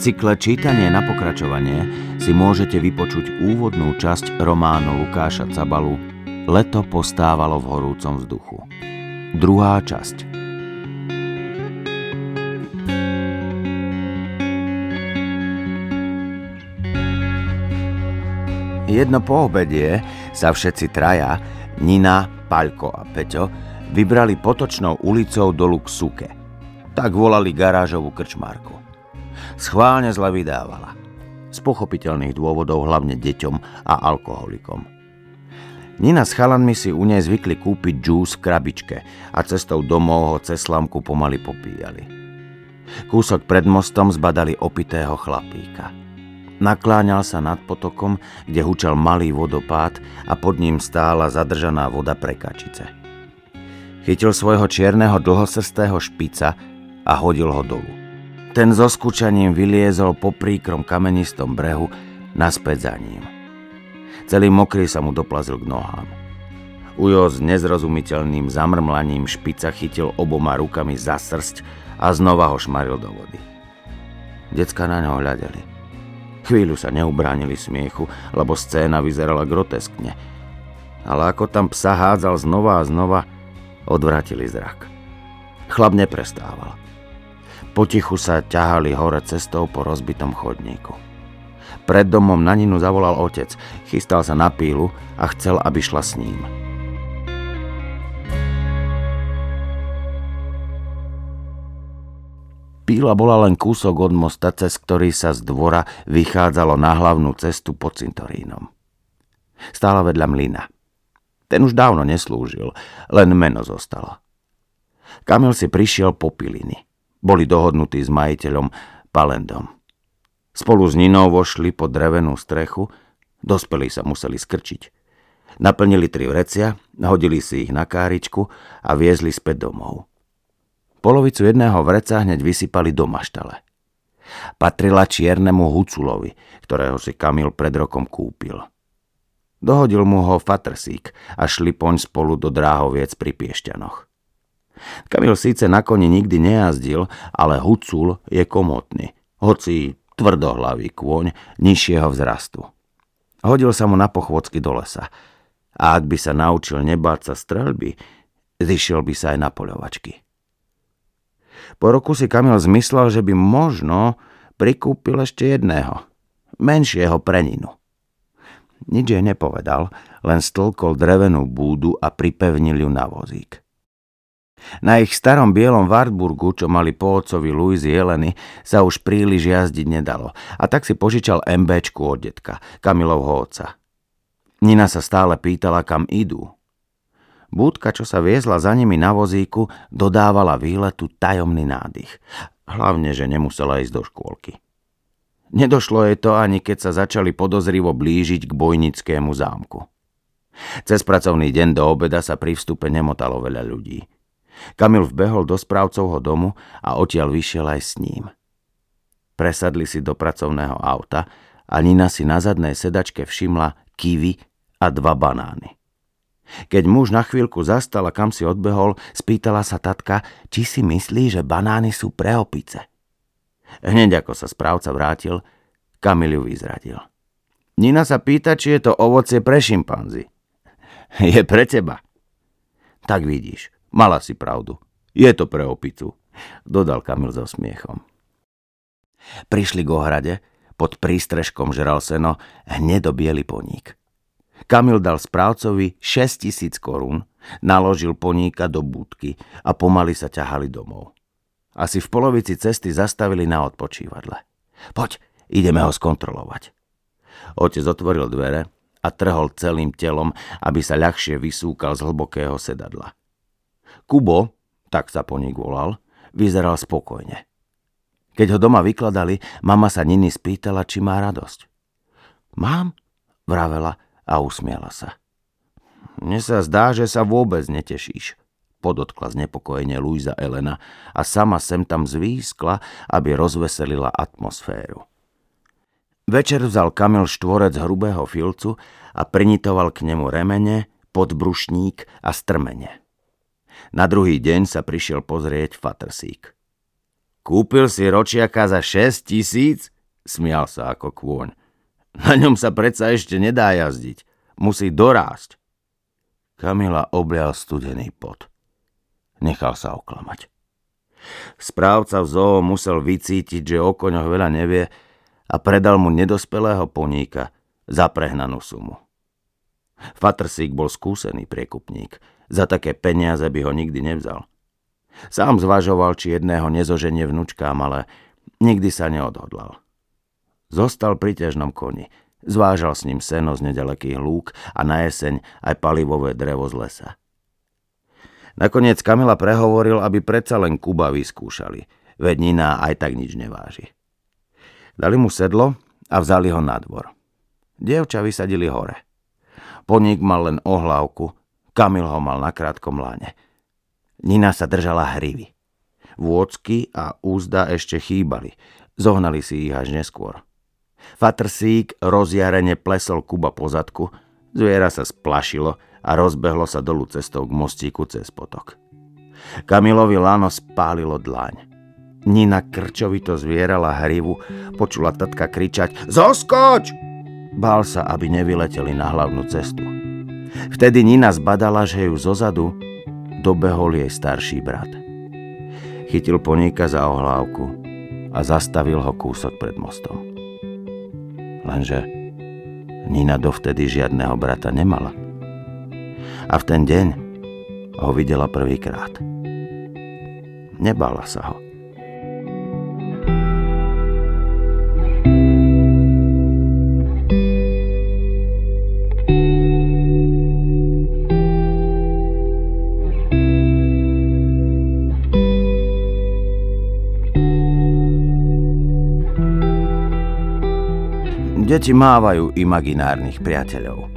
cykle Čítanie na pokračovanie si môžete vypočuť úvodnú časť románu Lukáša Cabalu Leto postávalo v horúcom vzduchu. Druhá časť. Jedno po obedie sa všetci traja, Nina, Paľko a Peťo, vybrali potočnou ulicou dolu k Suke. Tak volali garážovú krčmárku. Schválne zle vydávala. Z pochopiteľných dôvodov hlavne deťom a alkoholikom. Nina s chalanmi si u nej zvykli kúpiť džús v krabičke a cestou domov ho cez slamku pomaly popíjali. Kúsok pred mostom zbadali opitého chlapíka. Nakláňal sa nad potokom, kde hučal malý vodopád a pod ním stála zadržaná voda pre kačice. Chytil svojho čierneho dlhosrstého špica a hodil ho dolu. Ten so skúčaním vyliezol po príkrom kamenistom brehu naspäť za ním. Celý mokrý sa mu doplazil k nohám. Ujo s nezrozumiteľným zamrmlaním špica chytil oboma rukami za srst a znova ho šmaril do vody. Decka na ňo hľadeli. Chvíľu sa neubránili smiechu, lebo scéna vyzerala groteskne. Ale ako tam psa hádzal znova a znova, odvratili zrak. Chlap neprestával. Potichu sa ťahali hore cestou po rozbitom chodníku. Pred domom na Ninu zavolal otec, chystal sa na pílu a chcel, aby šla s ním. Píla bola len kúsok od mosta, cez ktorý sa z dvora vychádzalo na hlavnú cestu pod cintorínom. Stála vedľa mlyna. Ten už dávno neslúžil, len meno zostalo. Kamil si prišiel po piliny. Boli dohodnutí s majiteľom Palendom. Spolu s Ninou vošli pod drevenú strechu, dospelí sa museli skrčiť. Naplnili tri vrecia, hodili si ich na káričku a viezli späť domov. Polovicu jedného vreca hneď vysypali do maštale. Patrila čiernemu Huculovi, ktorého si Kamil pred rokom kúpil. Dohodil mu ho Fatrsík a šli poň spolu do dráhoviec pri Piešťanoch. Kamil síce na koni nikdy nejazdil, ale Hucul je komotný, hoci tvrdohlavý kôň nižšieho vzrastu. Hodil sa mu na pochvocky do lesa a ak by sa naučil nebáť sa strelby, zišiel by sa aj na poľovačky. Po roku si Kamil zmyslel, že by možno prikúpil ešte jedného, menšieho preninu. Nič jej nepovedal, len stĺkol drevenú búdu a pripevnil ju na vozík. Na ich starom bielom Wartburgu, čo mali po otcovi Louis Jeleny, sa už príliš jazdiť nedalo a tak si požičal MBčku od detka, Kamilovho otca. Nina sa stále pýtala, kam idú. Búdka, čo sa viezla za nimi na vozíku, dodávala výletu tajomný nádych. Hlavne, že nemusela ísť do škôlky. Nedošlo jej to ani keď sa začali podozrivo blížiť k bojnickému zámku. Cez pracovný deň do obeda sa pri vstupe nemotalo veľa ľudí. Kamil vbehol do správcovho domu a odtiaľ vyšiel aj s ním. Presadli si do pracovného auta a Nina si na zadnej sedačke všimla kivy a dva banány. Keď muž na chvíľku zastal a kam si odbehol, spýtala sa tatka, či si myslí, že banány sú pre opice. Hneď ako sa správca vrátil, Kamil ju vyzradil. Nina sa pýta, či je to ovocie pre šimpanzi. Je pre teba. Tak vidíš, Mala si pravdu. Je to pre opicu, dodal Kamil so smiechom. Prišli k ohrade, pod prístrežkom žral seno hnedo biely poník. Kamil dal správcovi 6 tisíc korún, naložil poníka do búdky a pomaly sa ťahali domov. Asi v polovici cesty zastavili na odpočívadle. Poď, ideme ho skontrolovať. Otec otvoril dvere a trhol celým telom, aby sa ľahšie vysúkal z hlbokého sedadla. Kubo, tak sa po nich volal, vyzeral spokojne. Keď ho doma vykladali, mama sa Niny spýtala, či má radosť. Mám, vravela a usmiala sa. Mne sa zdá, že sa vôbec netešíš, podotkla znepokojene Luisa Elena a sama sem tam zvýskla, aby rozveselila atmosféru. Večer vzal Kamil štvorec hrubého filcu a prinitoval k nemu remene, podbrušník a strmene. Na druhý deň sa prišiel pozrieť Fatrsík. Kúpil si ročiaka za 6 tisíc? Smial sa ako kôň. Na ňom sa predsa ešte nedá jazdiť. Musí dorásť. Kamila oblial studený pot. Nechal sa oklamať. Správca v zoo musel vycítiť, že o koňoch veľa nevie a predal mu nedospelého poníka za prehnanú sumu. Fatrsík bol skúsený priekupník. Za také peniaze by ho nikdy nevzal. Sám zvažoval, či jedného nezoženie vnúčkám, ale nikdy sa neodhodlal. Zostal pri težnom koni, zvážal s ním seno z nedalekých lúk a na jeseň aj palivové drevo z lesa. Nakoniec Kamila prehovoril, aby predsa len Kuba vyskúšali, veď Nina aj tak nič neváži. Dali mu sedlo a vzali ho na dvor. Dievča vysadili hore. Poník mal len ohlávku, Kamil ho mal na krátkom láne. Nina sa držala hrivy. Vôcky a úzda ešte chýbali, zohnali si ich až neskôr. Fatrsík rozjarene plesol Kuba po zadku, zviera sa splašilo a rozbehlo sa dolu cestou k mostíku cez potok. Kamilovi lano spálilo dlaň. Nina krčovito zvierala hrivu, počula tatka kričať Zoskoč! Bál sa, aby nevyleteli na hlavnú cestu. Vtedy Nina zbadala, že ju zozadu dobehol jej starší brat. Chytil poníka za ohlávku a zastavil ho kúsok pred mostom. Lenže Nina dovtedy žiadného brata nemala. A v ten deň ho videla prvýkrát. Nebala sa ho. Deti mávajú imaginárnych priateľov.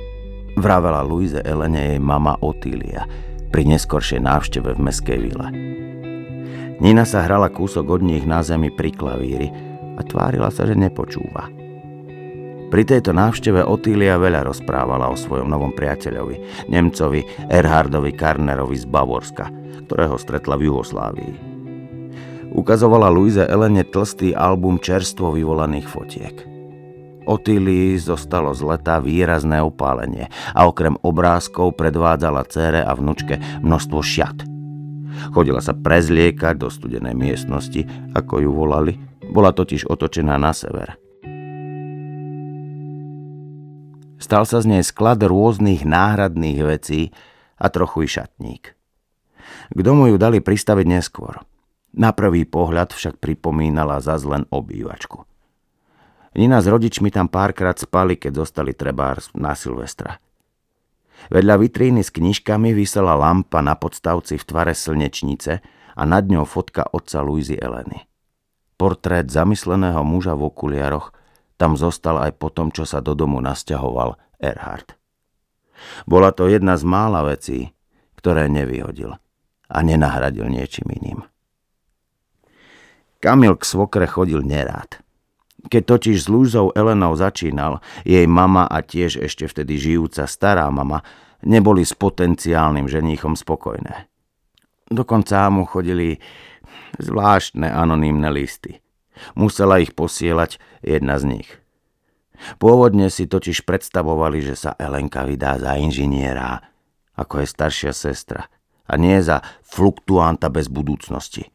Vravela Luise Elene jej mama Otília pri neskoršej návšteve v meskej vile. Nina sa hrala kúsok od nich na zemi pri klavíri a tvárila sa, že nepočúva. Pri tejto návšteve Otília veľa rozprávala o svojom novom priateľovi, Nemcovi Erhardovi Karnerovi z Bavorska, ktorého stretla v Juhoslávii. Ukazovala Luise Elene tlstý album čerstvo vyvolaných fotiek – Otílii zostalo z leta výrazné opálenie a okrem obrázkov predvádzala cére a vnučke množstvo šiat. Chodila sa prezliekať do studenej miestnosti, ako ju volali, bola totiž otočená na sever. Stal sa z nej sklad rôznych náhradných vecí a trochu i šatník. K domu ju dali pristaviť neskôr. Na prvý pohľad však pripomínala zas len obývačku – Nina s rodičmi tam párkrát spali, keď zostali trebár na Silvestra. Vedľa vitríny s knižkami vysela lampa na podstavci v tvare slnečnice a nad ňou fotka otca Luizy Eleny. Portrét zamysleného muža v okuliaroch tam zostal aj po tom, čo sa do domu nasťahoval Erhard. Bola to jedna z mála vecí, ktoré nevyhodil a nenahradil niečím iným. Kamil k svokre chodil nerád. Keď totiž s Lúzou Elenou začínal, jej mama a tiež ešte vtedy žijúca stará mama neboli s potenciálnym ženíchom spokojné. Dokonca mu chodili zvláštne anonymné listy. Musela ich posielať jedna z nich. Pôvodne si totiž predstavovali, že sa Elenka vydá za inžiniera, ako je staršia sestra, a nie za fluktuanta bez budúcnosti.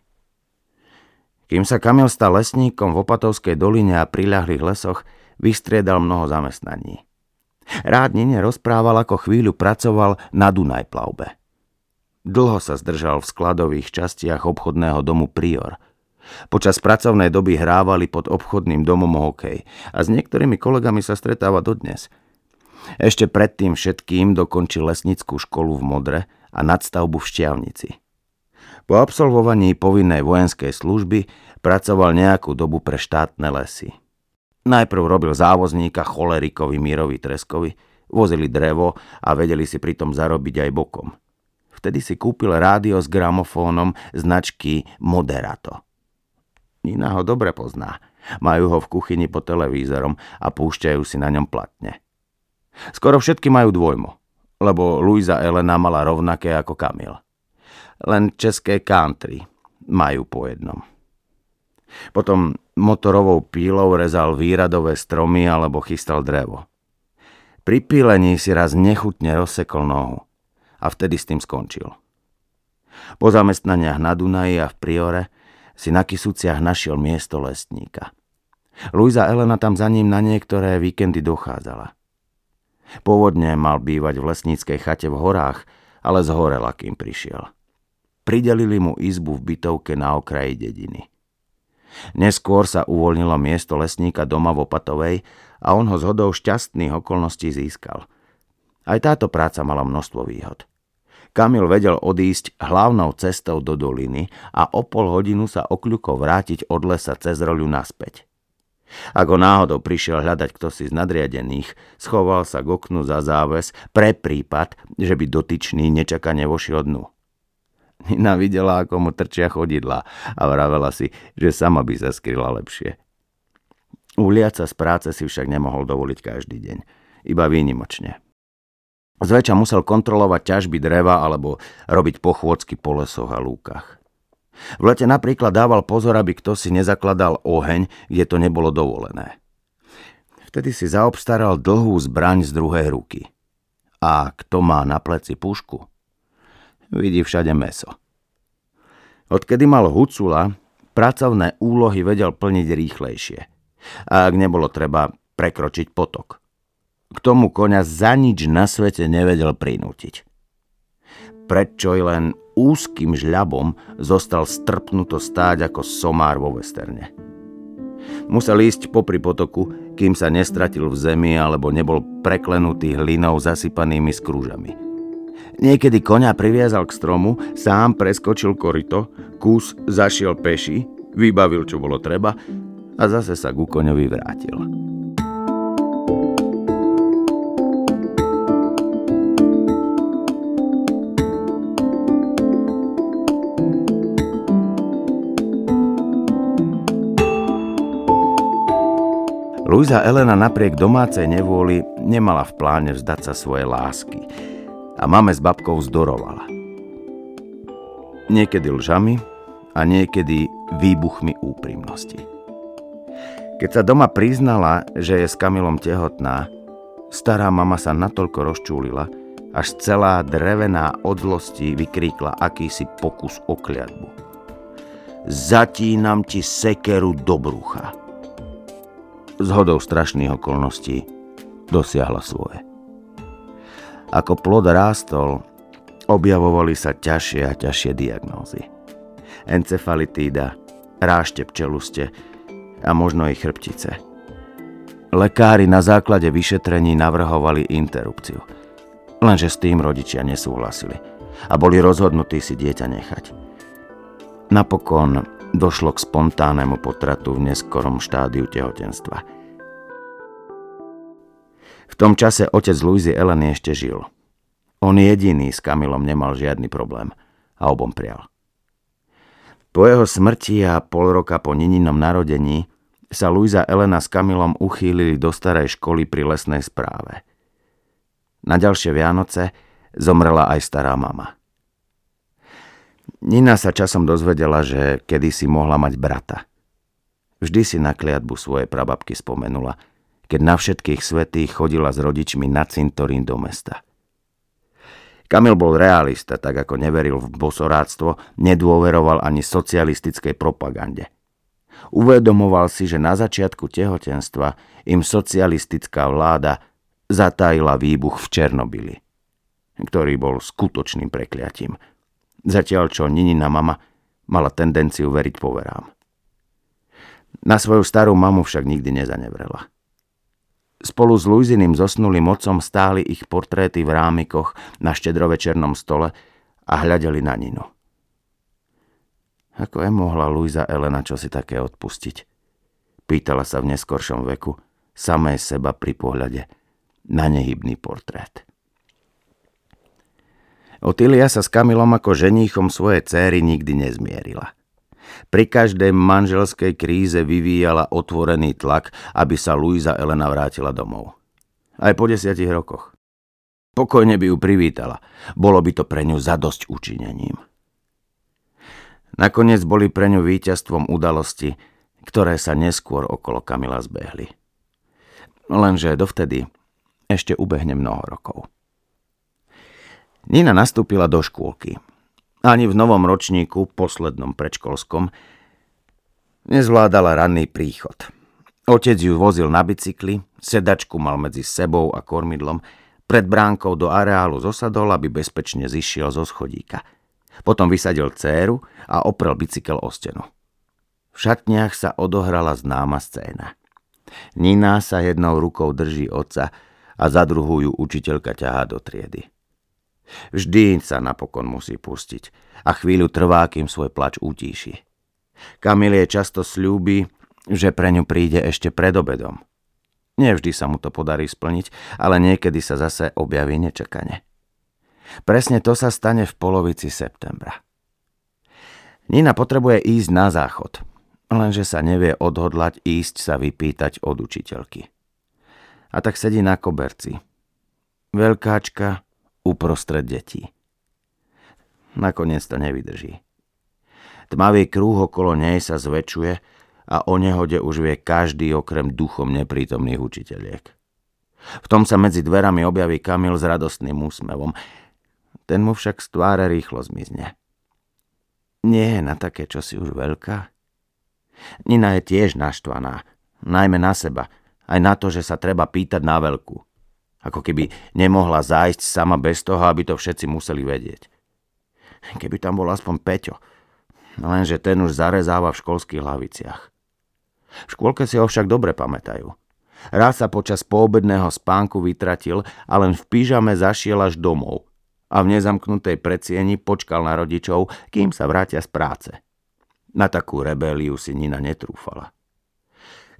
Kým sa Kamil stal lesníkom v Opatovskej doline a priľahlých lesoch, vystriedal mnoho zamestnaní. Rád Nine rozprával, ako chvíľu pracoval na Dunaj plavbe. Dlho sa zdržal v skladových častiach obchodného domu Prior. Počas pracovnej doby hrávali pod obchodným domom hokej a s niektorými kolegami sa stretáva dodnes. Ešte predtým všetkým dokončil lesnickú školu v Modre a nadstavbu v Šťavnici. Po absolvovaní povinnej vojenskej služby pracoval nejakú dobu pre štátne lesy. Najprv robil závozníka cholerikovi Mírovi Treskovi, vozili drevo a vedeli si pritom zarobiť aj bokom. Vtedy si kúpil rádio s gramofónom značky Moderato. Nina ho dobre pozná. Majú ho v kuchyni pod televízorom a púšťajú si na ňom platne. Skoro všetky majú dvojmo, lebo Luisa Elena mala rovnaké ako Kamil len české country majú po jednom. Potom motorovou pílou rezal výradové stromy alebo chystal drevo. Pri pílení si raz nechutne rozsekol nohu a vtedy s tým skončil. Po zamestnaniach na Dunaji a v Priore si na Kisuciach našiel miesto lesníka. Luisa Elena tam za ním na niektoré víkendy dochádzala. Pôvodne mal bývať v lesníckej chate v horách, ale zhorela, kým prišiel. Pridelili mu izbu v bytovke na okraji dediny. Neskôr sa uvoľnilo miesto lesníka doma v Opatovej a on ho zhodou šťastných okolností získal. Aj táto práca mala množstvo výhod. Kamil vedel odísť hlavnou cestou do doliny a o pol hodinu sa okľuko vrátiť od lesa cez roľu naspäť. Ak ho náhodou prišiel hľadať kto si z nadriadených, schoval sa k oknu za záves pre prípad, že by dotyčný nečakane vošiel dnu. Nina videla, ako mu trčia chodidla a vravela si, že sama by sa skryla lepšie. Uliať sa z práce si však nemohol dovoliť každý deň, iba výnimočne. Zväčša musel kontrolovať ťažby dreva alebo robiť pochôdzky po lesoch a lúkach. V lete napríklad dával pozor, aby kto si nezakladal oheň, kde to nebolo dovolené. Vtedy si zaobstaral dlhú zbraň z druhej ruky. A kto má na pleci pušku, vidí všade meso. Odkedy mal Hucula, pracovné úlohy vedel plniť rýchlejšie. A ak nebolo treba prekročiť potok. K tomu koňa za nič na svete nevedel prinútiť. Prečo len úzkým žľabom zostal strpnuto stáť ako somár vo westerne. Musel ísť popri potoku, kým sa nestratil v zemi alebo nebol preklenutý hlinou zasypanými skrúžami. Niekedy koňa priviazal k stromu, sám preskočil korito, kus zašiel peši, vybavil čo bolo treba a zase sa ku koňovi vrátil. Luisa Elena napriek domácej nevôli nemala v pláne vzdať sa svoje lásky a máme s babkou zdorovala. Niekedy lžami a niekedy výbuchmi úprimnosti. Keď sa doma priznala, že je s Kamilom tehotná, stará mama sa natoľko rozčúlila, až celá drevená od zlosti vykríkla akýsi pokus o kliatbu. Zatínam ti sekeru do brucha. Zhodou strašných okolností dosiahla svoje. Ako plod rástol, objavovali sa ťažšie a ťažšie diagnózy. Encefalitída, ráštep čeluste a možno i chrbtice. Lekári na základe vyšetrení navrhovali interrupciu. Lenže s tým rodičia nesúhlasili a boli rozhodnutí si dieťa nechať. Napokon došlo k spontánnemu potratu v neskorom štádiu tehotenstva – v tom čase otec Luizy Eleny ešte žil. On jediný s Kamilom nemal žiadny problém a obom prial. Po jeho smrti a pol roka po Nininom narodení sa Luisa Elena s Kamilom uchýlili do starej školy pri lesnej správe. Na ďalšie Vianoce zomrela aj stará mama. Nina sa časom dozvedela, že kedysi mohla mať brata. Vždy si na kliatbu svojej prababky spomenula – keď na všetkých svetých chodila s rodičmi na cintorín do mesta. Kamil bol realista, tak ako neveril v bosoráctvo, nedôveroval ani socialistickej propagande. Uvedomoval si, že na začiatku tehotenstva im socialistická vláda zatajila výbuch v Černobili, ktorý bol skutočným prekliatím. Zatiaľ čo Ninina mama mala tendenciu veriť poverám. Na svoju starú mamu však nikdy nezanevrela. Spolu s Luiziným zosnulým otcom stáli ich portréty v rámikoch na štedrovečernom stole a hľadeli na Ninu. Ako je mohla Luisa Elena čo také odpustiť? Pýtala sa v neskoršom veku, samé seba pri pohľade na nehybný portrét. Otília sa s Kamilom ako ženíchom svojej céry nikdy nezmierila. Pri každej manželskej kríze vyvíjala otvorený tlak, aby sa Luisa Elena vrátila domov. Aj po desiatich rokoch. Pokojne by ju privítala. Bolo by to pre ňu zadosť učinením. Nakoniec boli pre ňu víťazstvom udalosti, ktoré sa neskôr okolo Kamila zbehli. Lenže dovtedy ešte ubehne mnoho rokov. Nina nastúpila do škôlky. Ani v novom ročníku, poslednom predškolskom, nezvládala ranný príchod. Otec ju vozil na bicykli, sedačku mal medzi sebou a kormidlom, pred bránkou do areálu zosadol, aby bezpečne zišiel zo schodíka. Potom vysadil céru a oprel bicykel o stenu. V šatniach sa odohrala známa scéna. Nina sa jednou rukou drží otca a za druhú ju učiteľka ťahá do triedy. Vždy sa napokon musí pustiť a chvíľu trvá, kým svoj plač utíši. Kamilie často slúbi, že pre ňu príde ešte pred obedom. Nevždy sa mu to podarí splniť, ale niekedy sa zase objaví nečakane. Presne to sa stane v polovici septembra. Nina potrebuje ísť na záchod, lenže sa nevie odhodlať ísť sa vypýtať od učiteľky. A tak sedí na koberci. Veľkáčka uprostred detí. Nakoniec to nevydrží. Tmavý krúh okolo nej sa zväčšuje a o nehode už vie každý okrem duchom neprítomných učiteľiek. V tom sa medzi dverami objaví Kamil s radostným úsmevom. Ten mu však z tváre rýchlo zmizne. Nie je na také čosi už veľká? Nina je tiež naštvaná, najmä na seba, aj na to, že sa treba pýtať na veľkú. Ako keby nemohla zájsť sama bez toho, aby to všetci museli vedieť. Keby tam bol aspoň Peťo, lenže ten už zarezáva v školských hlaviciach. V škôlke si ho však dobre pamätajú. Raz sa počas poobedného spánku vytratil a len v pyžame zašiel až domov a v nezamknutej predsieni počkal na rodičov, kým sa vrátia z práce. Na takú rebeliu si Nina netrúfala.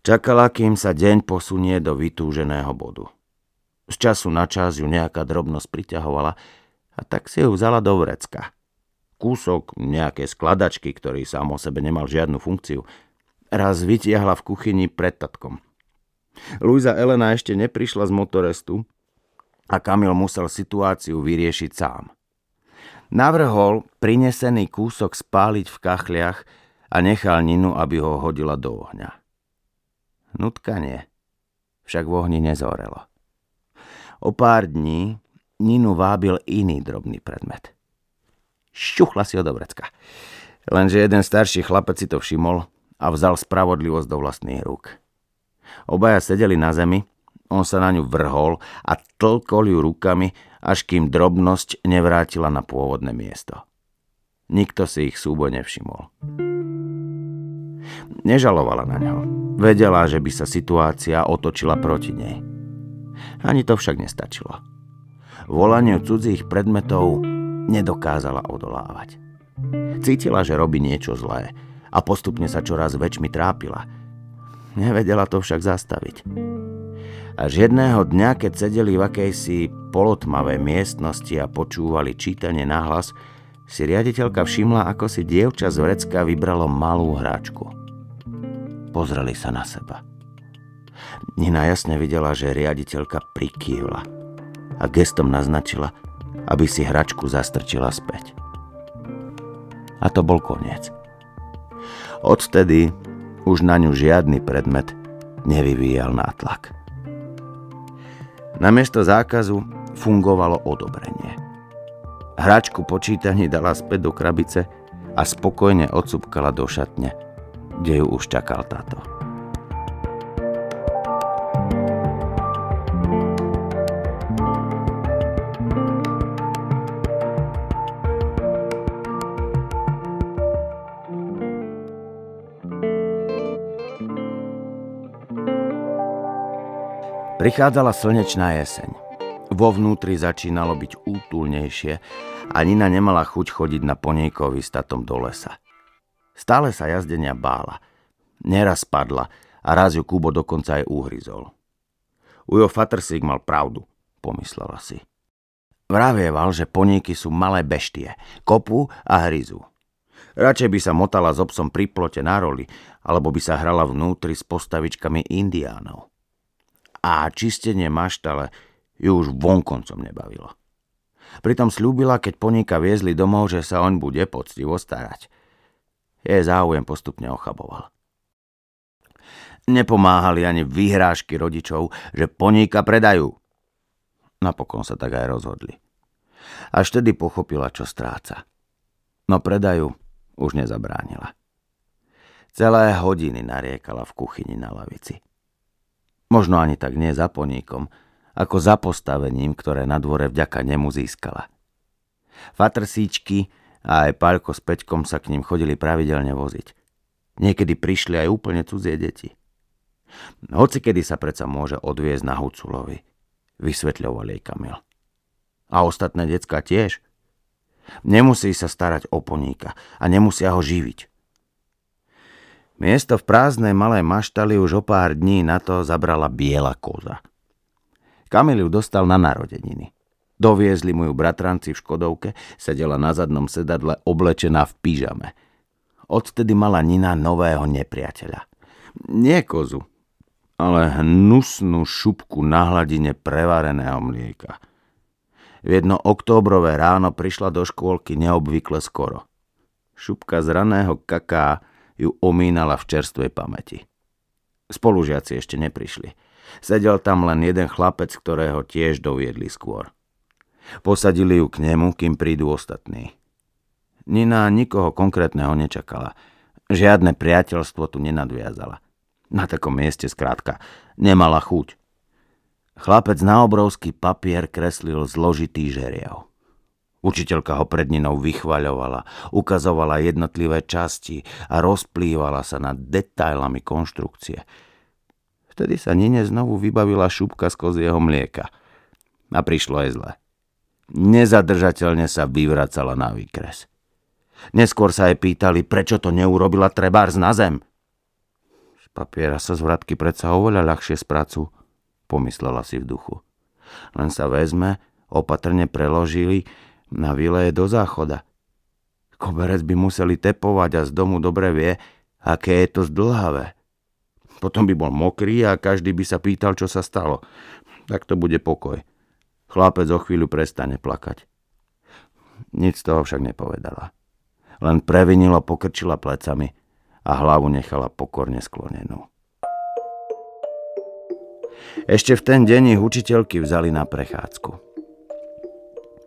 Čakala, kým sa deň posunie do vytúženého bodu. Z času na čas ju nejaká drobnosť priťahovala a tak si ju vzala do vrecka. Kúsok nejaké skladačky, ktorý sám o sebe nemal žiadnu funkciu – raz vytiahla v kuchyni pred tatkom. Luisa Elena ešte neprišla z motorestu a Kamil musel situáciu vyriešiť sám. Navrhol prinesený kúsok spáliť v kachliach a nechal Ninu, aby ho hodila do ohňa. Nutkanie však v ohni nezorelo. O pár dní Ninu vábil iný drobný predmet. Šťuchla si ho do vrecka. Lenže jeden starší chlapec si to všimol a vzal spravodlivosť do vlastných rúk. Obaja sedeli na zemi, on sa na ňu vrhol a tlkol ju rukami, až kým drobnosť nevrátila na pôvodné miesto. Nikto si ich súboj nevšimol. Nežalovala na ňo. Vedela, že by sa situácia otočila proti nej. Ani to však nestačilo. Volaniu cudzích predmetov nedokázala odolávať. Cítila, že robí niečo zlé, a postupne sa čoraz väčšmi trápila. Nevedela to však zastaviť. Až jedného dňa, keď sedeli v akejsi polotmavej miestnosti a počúvali čítanie nahlas, si riaditeľka všimla, ako si dievča z vrecka vybralo malú hráčku. Pozreli sa na seba. Nina jasne videla, že riaditeľka prikývla a gestom naznačila, aby si hračku zastrčila späť. A to bol koniec. Odtedy už na ňu žiadny predmet nevyvíjal nátlak. Namiesto zákazu fungovalo odobrenie. Hračku počítaní dala späť do krabice a spokojne odsúpkala do šatne, kde ju už čakal táto. Prichádzala slnečná jeseň. Vo vnútri začínalo byť útulnejšie a Nina nemala chuť chodiť na poniejkovi statom do lesa. Stále sa jazdenia bála. Neraz padla a raz ju Kubo dokonca aj uhryzol. Ujo Fatrsík mal pravdu, pomyslela si. Vravieval, že poníky sú malé beštie, kopu a hryzu. Radšej by sa motala s obsom pri plote na roli, alebo by sa hrala vnútri s postavičkami indiánov a čistenie maštale ju už vonkoncom nebavilo. Pritom slúbila, keď poníka viezli domov, že sa oň bude poctivo starať. Jej záujem postupne ochaboval. Nepomáhali ani vyhrážky rodičov, že poníka predajú. Napokon sa tak aj rozhodli. Až tedy pochopila, čo stráca. No predajú už nezabránila. Celé hodiny nariekala v kuchyni na lavici. Možno ani tak nie za poníkom, ako za postavením, ktoré na dvore vďaka nemu získala. Fatrsíčky a aj Paľko s Peťkom sa k ním chodili pravidelne voziť. Niekedy prišli aj úplne cudzie deti. Hoci kedy sa predsa môže odviezť na Huculovi, vysvetľoval jej Kamil. A ostatné decka tiež. Nemusí sa starať o poníka a nemusia ho živiť. Miesto v prázdnej malej maštali už o pár dní na to zabrala biela koza. Kamil ju dostal na narodeniny. Doviezli mu ju bratranci v Škodovke, sedela na zadnom sedadle oblečená v pyžame. Odtedy mala Nina nového nepriateľa. Nie kozu, ale hnusnú šupku na hladine prevareného mlieka. V jedno októbrové ráno prišla do škôlky neobvykle skoro. Šupka z raného kaká ju omínala v čerstvej pamäti. Spolužiaci ešte neprišli. Sedel tam len jeden chlapec, ktorého tiež doviedli skôr. Posadili ju k nemu, kým prídu ostatní. Nina nikoho konkrétneho nečakala. Žiadne priateľstvo tu nenadviazala. Na takom mieste skrátka nemala chuť. Chlapec na obrovský papier kreslil zložitý žeriav. Učiteľka ho pred Ninou vychvaľovala, ukazovala jednotlivé časti a rozplývala sa nad detailami konštrukcie. Vtedy sa Nine znovu vybavila šupka z kozieho mlieka. A prišlo je zle. Nezadržateľne sa vyvracala na výkres. Neskôr sa jej pýtali, prečo to neurobila trebárs na zem. Z papiera sa z vratky predsa oveľa ľahšie spracu, pomyslela si v duchu. Len sa vezme, opatrne preložili, na vyleje do záchoda. Koberec by museli tepovať a z domu dobre vie, aké je to zdlhavé. Potom by bol mokrý a každý by sa pýtal, čo sa stalo. Tak to bude pokoj. Chlapec o chvíľu prestane plakať. Nic z toho však nepovedala. Len previnilo pokrčila plecami a hlavu nechala pokorne sklonenú. Ešte v ten deň ich učiteľky vzali na prechádzku.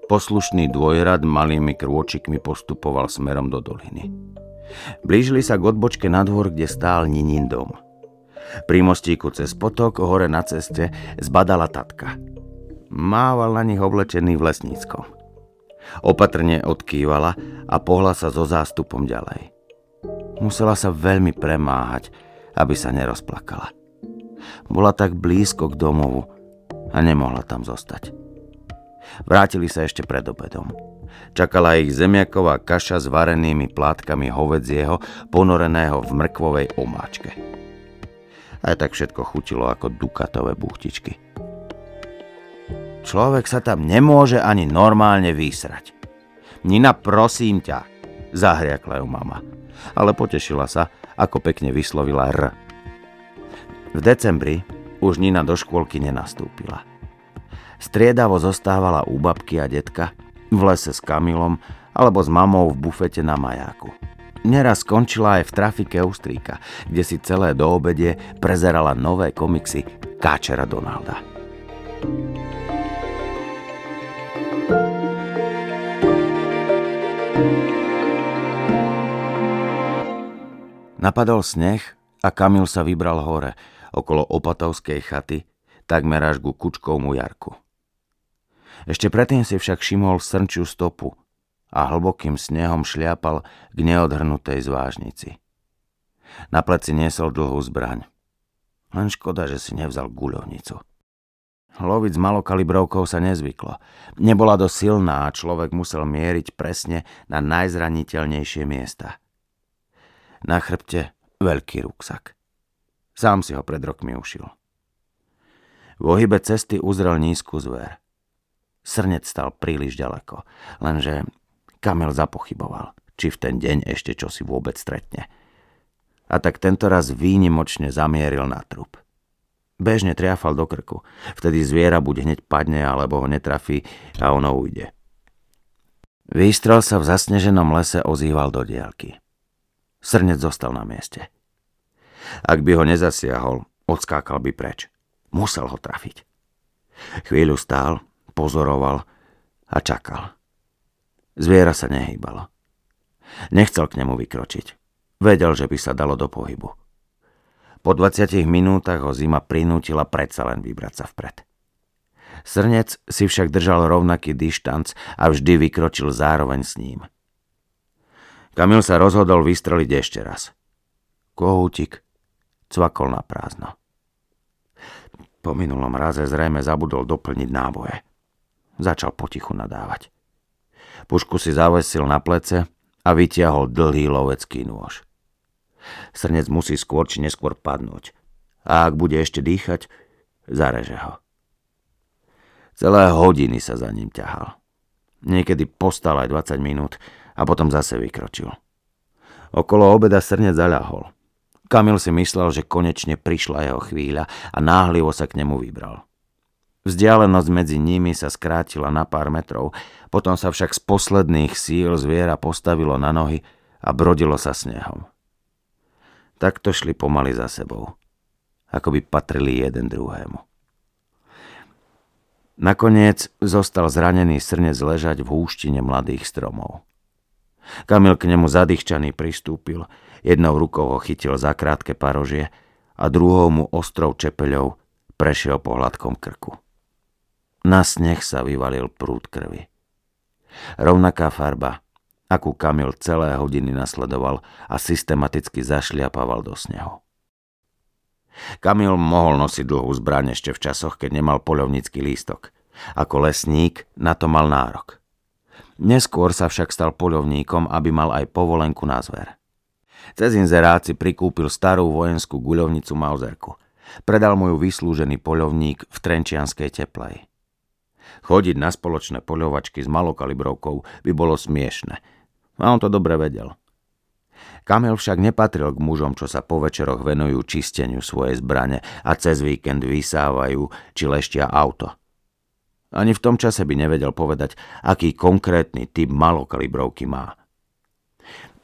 Poslušný dvojrad malými krôčikmi postupoval smerom do doliny. Blížili sa k odbočke na dvor, kde stál Ninin dom. Pri mostíku cez potok hore na ceste zbadala tatka – Mával na nich oblečený v lesníckom. Opatrne odkývala a pohla sa so zástupom ďalej. Musela sa veľmi premáhať, aby sa nerozplakala. Bola tak blízko k domovu a nemohla tam zostať. Vrátili sa ešte pred obedom. Čakala ich zemiaková kaša s varenými plátkami hovedzieho, ponoreného v mrkvovej omáčke. Aj tak všetko chutilo ako dukatové buchtičky. Človek sa tam nemôže ani normálne vysrať. Nina, prosím ťa, zahriakla ju mama, ale potešila sa, ako pekne vyslovila R. V decembri už Nina do škôlky nenastúpila. Striedavo zostávala u babky a detka, v lese s Kamilom alebo s mamou v bufete na majáku. Neraz skončila aj v trafike Ustríka, kde si celé do obede prezerala nové komiksy Káčera Donalda. Napadol sneh a Kamil sa vybral hore, okolo opatovskej chaty, takmer až ku kučkovmu jarku. Ešte predtým si však všimol srnčiu stopu a hlbokým snehom šliapal k neodhrnutej zvážnici. Na pleci niesol dlhú zbraň. Len škoda, že si nevzal guľovnicu. Loviť s malokalibrovkou sa nezvyklo. Nebola dosť silná a človek musel mieriť presne na najzraniteľnejšie miesta – na chrbte veľký ruksak. Sám si ho pred rokmi ušil. V ohybe cesty uzrel nízku zver. Srnec stal príliš ďaleko, lenže Kamil zapochyboval, či v ten deň ešte čo si vôbec stretne. A tak tento raz výnimočne zamieril na trup. Bežne triafal do krku, vtedy zviera buď hneď padne, alebo ho netrafí a ono ujde. Výstrel sa v zasneženom lese ozýval do diaľky. Srnec zostal na mieste. Ak by ho nezasiahol, odskákal by preč. Musel ho trafiť. Chvíľu stál, pozoroval a čakal. Zviera sa nehýbalo. Nechcel k nemu vykročiť. Vedel, že by sa dalo do pohybu. Po 20 minútach ho zima prinútila predsa len vybrať sa vpred. Srnec si však držal rovnaký dištanc a vždy vykročil zároveň s ním. Kamil sa rozhodol vystreliť ešte raz. Kohútik cvakol na prázdno. Po minulom raze zrejme zabudol doplniť náboje. Začal potichu nadávať. Pušku si zavesil na plece a vytiahol dlhý lovecký nôž. Srnec musí skôr či neskôr padnúť. A ak bude ešte dýchať, zareže ho. Celé hodiny sa za ním ťahal. Niekedy postal aj 20 minút a potom zase vykročil. Okolo obeda srnec zaľahol. Kamil si myslel, že konečne prišla jeho chvíľa a náhlivo sa k nemu vybral. Vzdialenosť medzi nimi sa skrátila na pár metrov, potom sa však z posledných síl zviera postavilo na nohy a brodilo sa snehom. Takto šli pomaly za sebou, ako by patrili jeden druhému. Nakoniec zostal zranený srnec ležať v húštine mladých stromov. Kamil k nemu zadýchčaný pristúpil, jednou rukou ho chytil za krátke parožie a druhou mu ostrou čepeľou prešiel po hladkom krku. Na sneh sa vyvalil prúd krvi. Rovnaká farba, akú Kamil celé hodiny nasledoval a systematicky zašliapával do snehu. Kamil mohol nosiť dlhú zbraň ešte v časoch, keď nemal poľovnícky lístok. Ako lesník na to mal nárok. Neskôr sa však stal poľovníkom, aby mal aj povolenku na zver. Cez inzerát si prikúpil starú vojenskú guľovnicu Mauzerku. Predal mu ju vyslúžený poľovník v Trenčianskej teplej. Chodiť na spoločné poľovačky s malokalibrovkou by bolo smiešne – a on to dobre vedel. Kamil však nepatril k mužom, čo sa po večeroch venujú čisteniu svojej zbrane a cez víkend vysávajú či leštia auto. Ani v tom čase by nevedel povedať, aký konkrétny typ malokalibrovky má.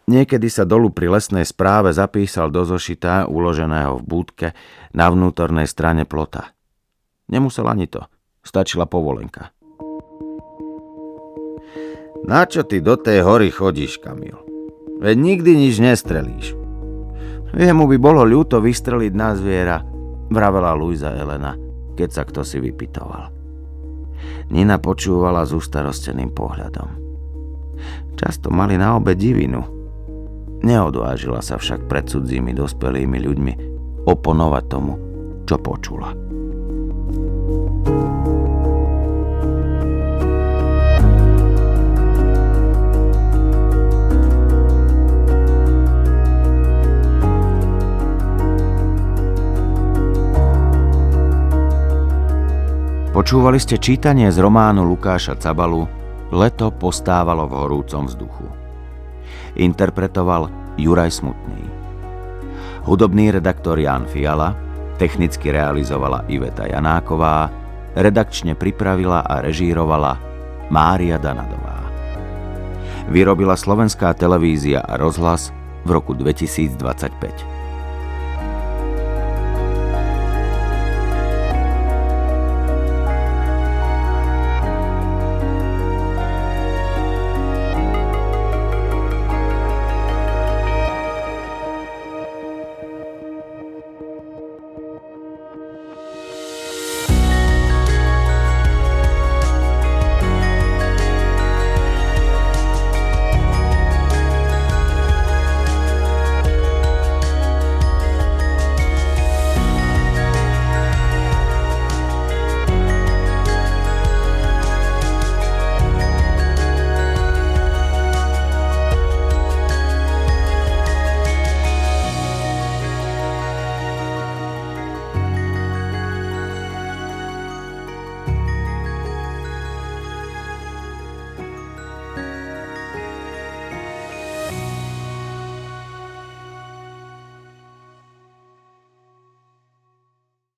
Niekedy sa dolu pri lesnej správe zapísal do zošita, uloženého v búdke, na vnútornej strane plota. Nemusel ani to, stačila povolenka. Na čo ty do tej hory chodíš, Kamil? Veď nikdy nič nestrelíš. Jemu by bolo ľúto vystreliť na zviera, vravela Luisa Elena, keď sa kto si vypitoval. Nina počúvala s ustarosteným pohľadom. Často mali na obe divinu. Neodvážila sa však pred cudzími dospelými ľuďmi oponovať tomu, čo počula. Počúvali ste čítanie z románu Lukáša Cabalu Leto postávalo v horúcom vzduchu. Interpretoval Juraj Smutný. Hudobný redaktor Jan Fiala, technicky realizovala Iveta Janáková, redakčne pripravila a režírovala Mária Danadová. Vyrobila slovenská televízia a rozhlas v roku 2025.